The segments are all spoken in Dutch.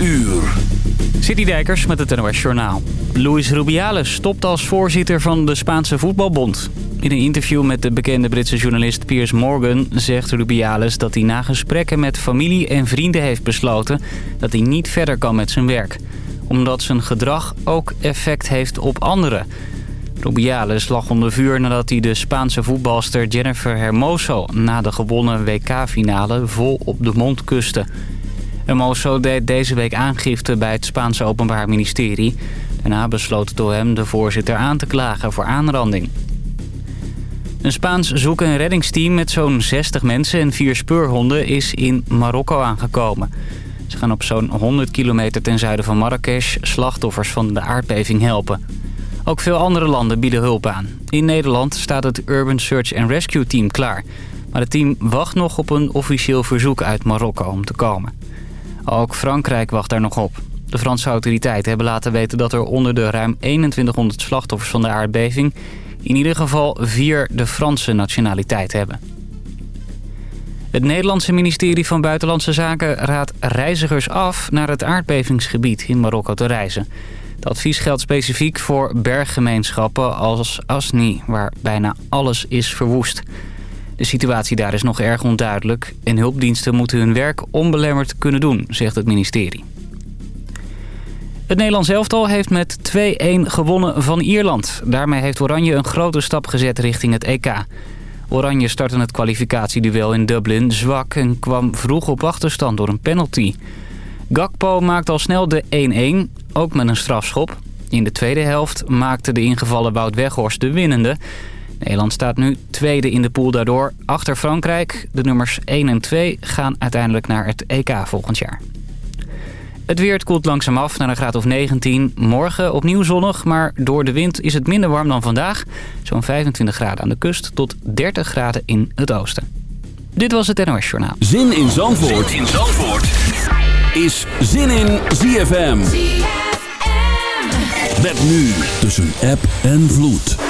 uur. Citydijkers met het NOS Journaal. Luis Rubiales stopt als voorzitter van de Spaanse voetbalbond. In een interview met de bekende Britse journalist Piers Morgan zegt Rubiales dat hij na gesprekken met familie en vrienden heeft besloten dat hij niet verder kan met zijn werk. Omdat zijn gedrag ook effect heeft op anderen. Rubiales lag onder vuur nadat hij de Spaanse voetbalster Jennifer Hermoso na de gewonnen WK-finale vol op de mond kuste. Hermoso deed deze week aangifte bij het Spaanse Openbaar Ministerie. Daarna besloot door hem de voorzitter aan te klagen voor aanranding. Een Spaans zoek- en reddingsteam met zo'n 60 mensen en vier speurhonden is in Marokko aangekomen. Ze gaan op zo'n 100 kilometer ten zuiden van Marrakesh slachtoffers van de aardbeving helpen. Ook veel andere landen bieden hulp aan. In Nederland staat het Urban Search and Rescue Team klaar. Maar het team wacht nog op een officieel verzoek uit Marokko om te komen. Ook Frankrijk wacht daar nog op. De Franse autoriteiten hebben laten weten dat er onder de ruim 2100 slachtoffers van de aardbeving... in ieder geval vier de Franse nationaliteit hebben. Het Nederlandse ministerie van Buitenlandse Zaken raadt reizigers af... naar het aardbevingsgebied in Marokko te reizen. Het advies geldt specifiek voor berggemeenschappen als Asni... waar bijna alles is verwoest. De situatie daar is nog erg onduidelijk... en hulpdiensten moeten hun werk onbelemmerd kunnen doen, zegt het ministerie. Het Nederlands elftal heeft met 2-1 gewonnen van Ierland. Daarmee heeft Oranje een grote stap gezet richting het EK. Oranje startte het kwalificatieduel in Dublin zwak... en kwam vroeg op achterstand door een penalty. Gakpo maakte al snel de 1-1, ook met een strafschop. In de tweede helft maakte de ingevallen Wout Weghorst de winnende... Nederland staat nu tweede in de pool daardoor. Achter Frankrijk, de nummers 1 en 2, gaan uiteindelijk naar het EK volgend jaar. Het weer koelt langzaam af naar een graad of 19. Morgen opnieuw zonnig, maar door de wind is het minder warm dan vandaag. Zo'n 25 graden aan de kust tot 30 graden in het oosten. Dit was het NOS Journaal. Zin in Zandvoort, zin in Zandvoort. is Zin in ZFM. ZFM. Met nu tussen app en vloed.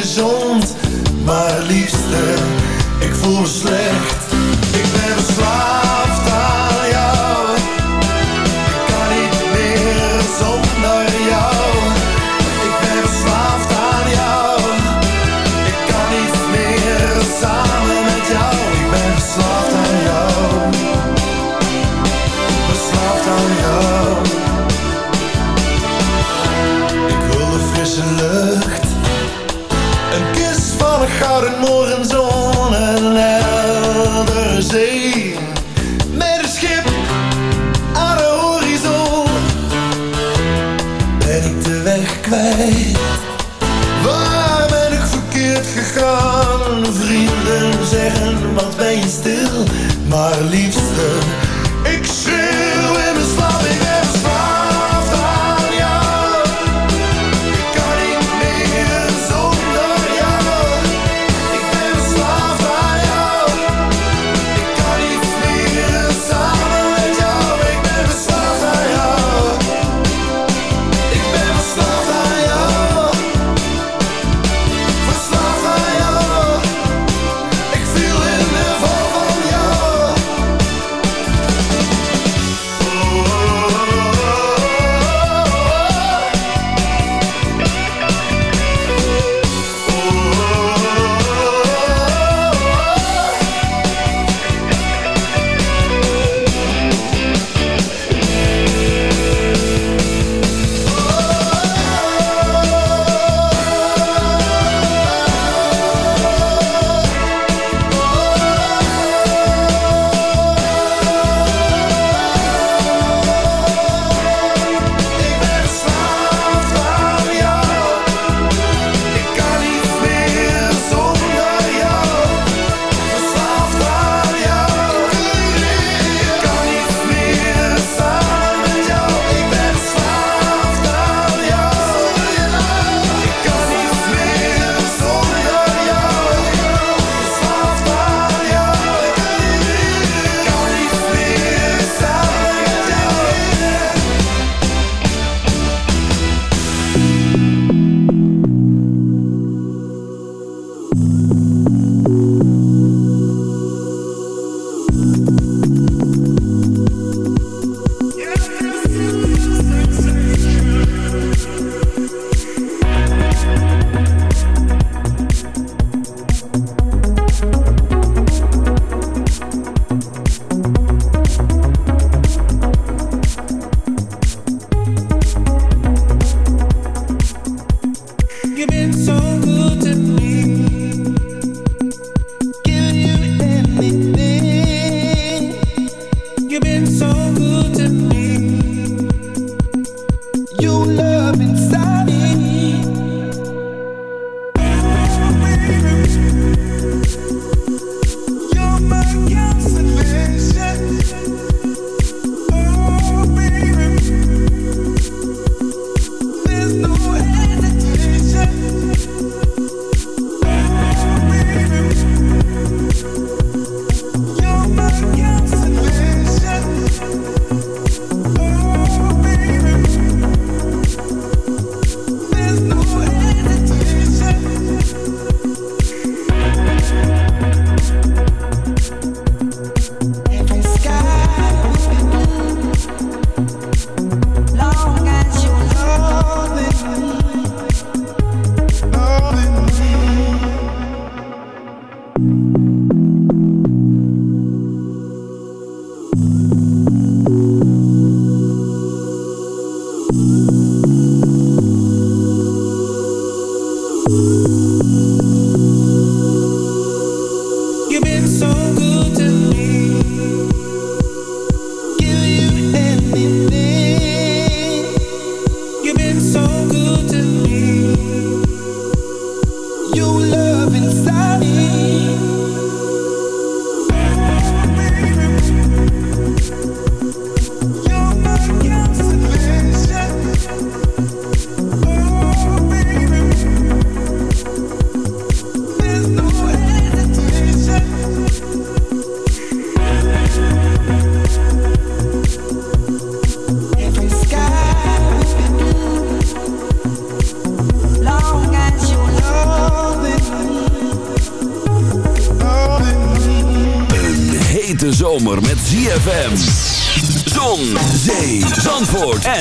Gezond Maar liefste, ik voel me slecht. Ik ben verslaafd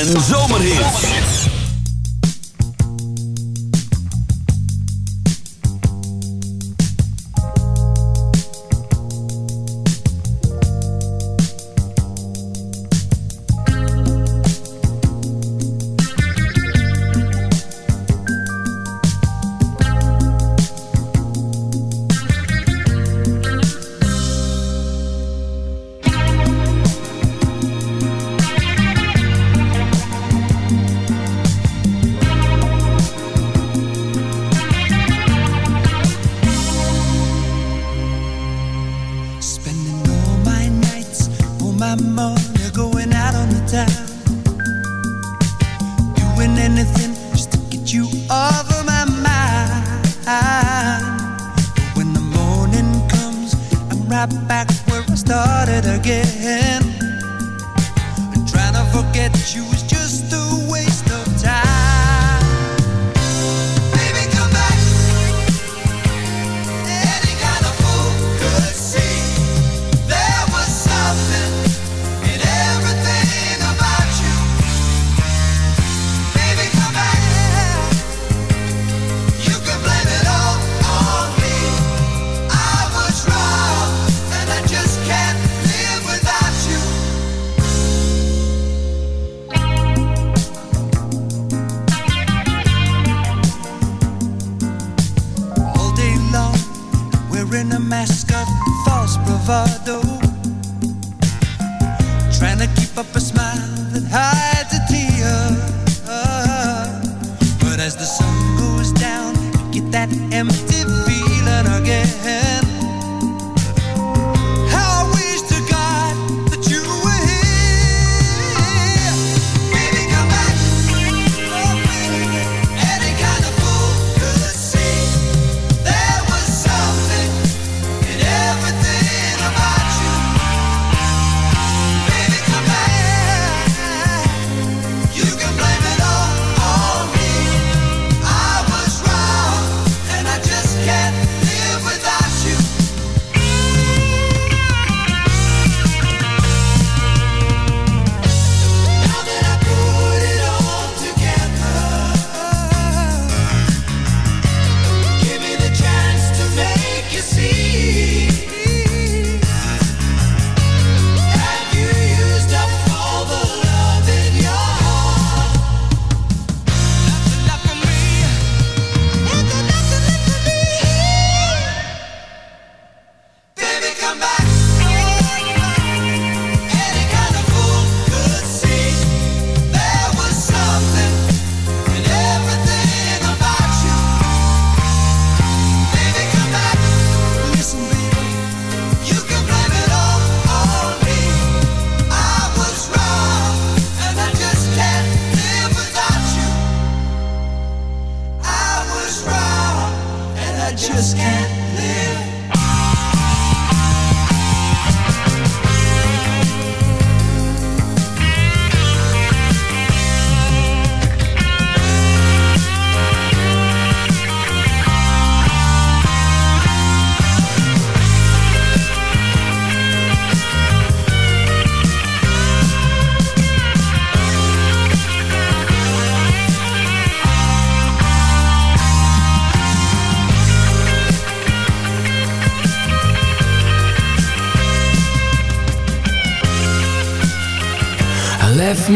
zandvoort right back where I started again. I'm trying to forget you.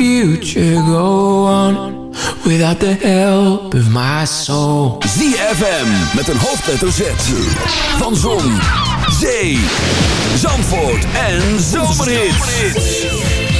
future go on without the help of my soul? ZFM met een hoofdletter Z van Zon, Zee, Zandvoort en Zomerhits.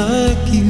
like you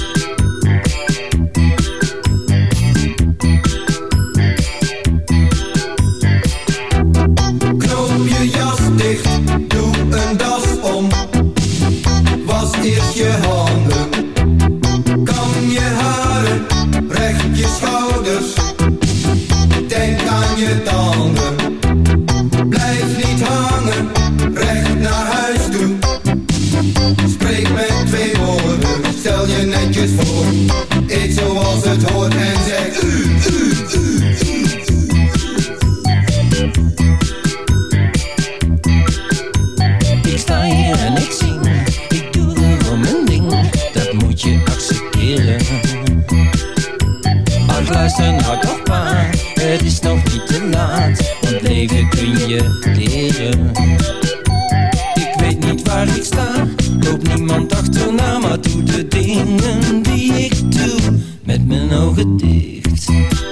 Ogen dicht.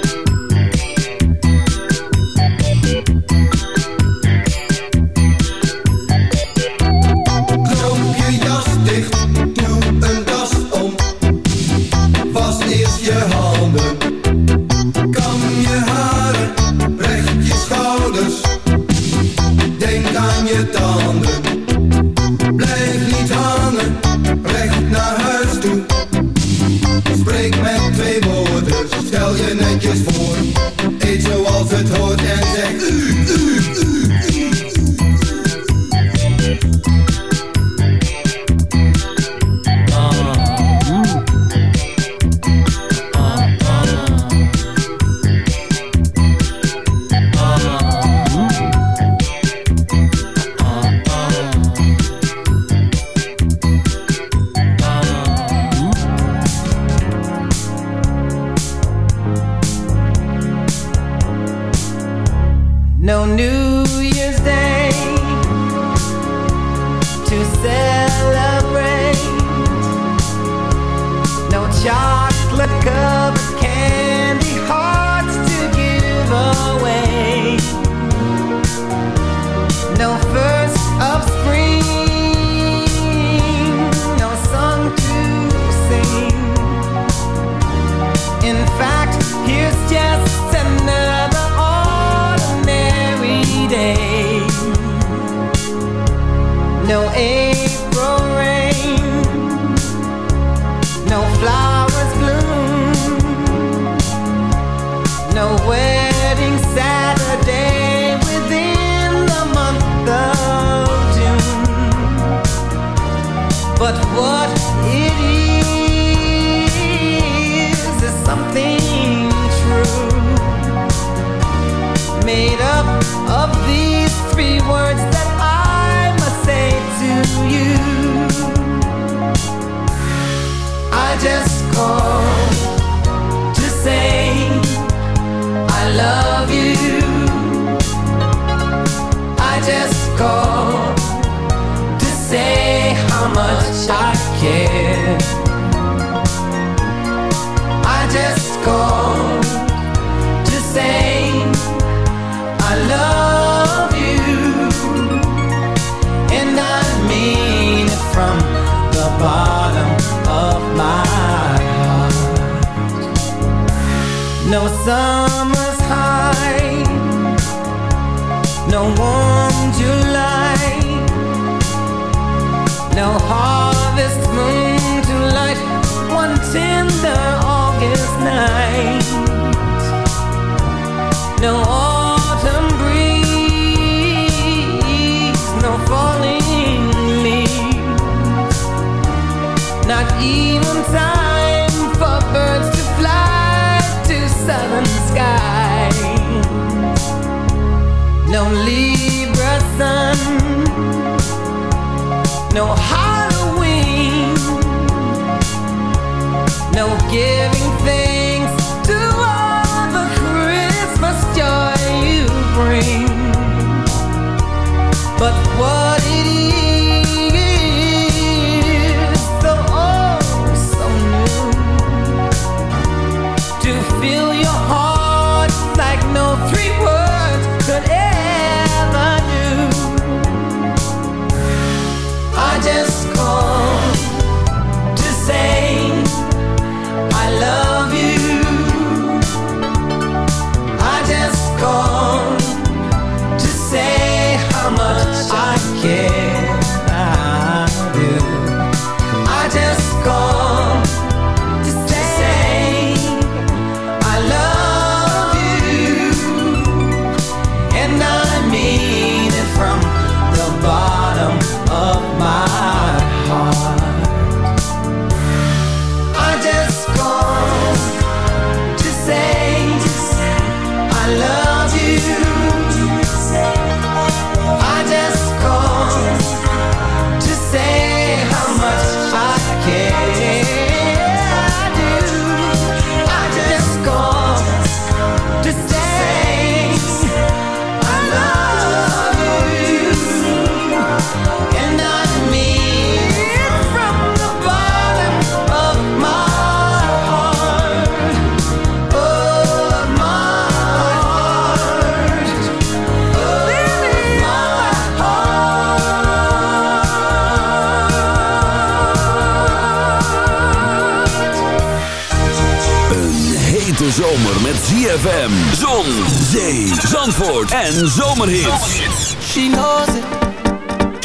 ZFM, Zon, Zee, Zandvoort en Zomerhits. She knows it,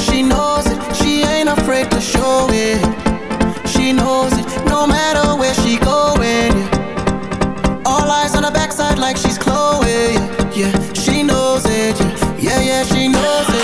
she knows it, she ain't afraid to show it. She knows it, no matter where she going. All eyes on her backside like she's Chloe, yeah. She knows it, yeah, yeah, she knows it.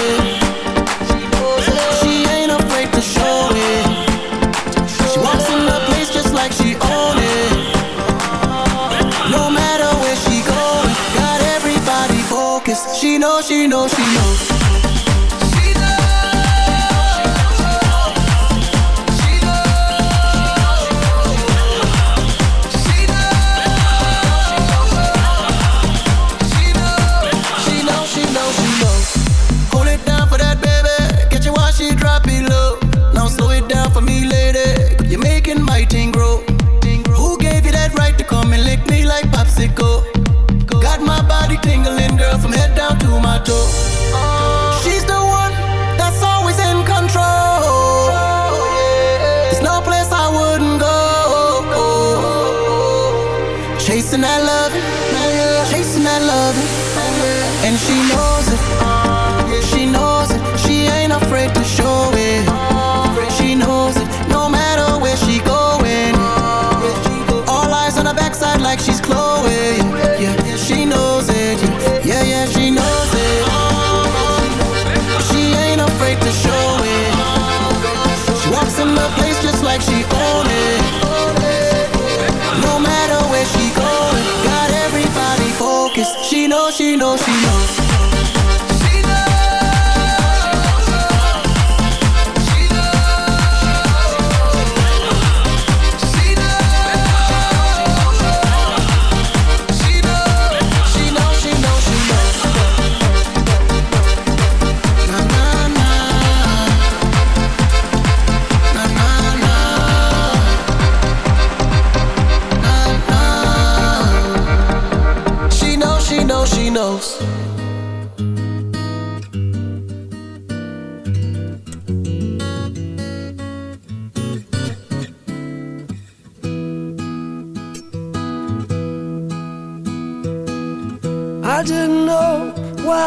know she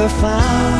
never found.